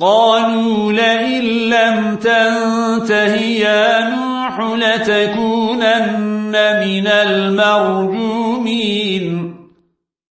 قالوا لئن لم تنته يا نوح لتكونن من المرجومين.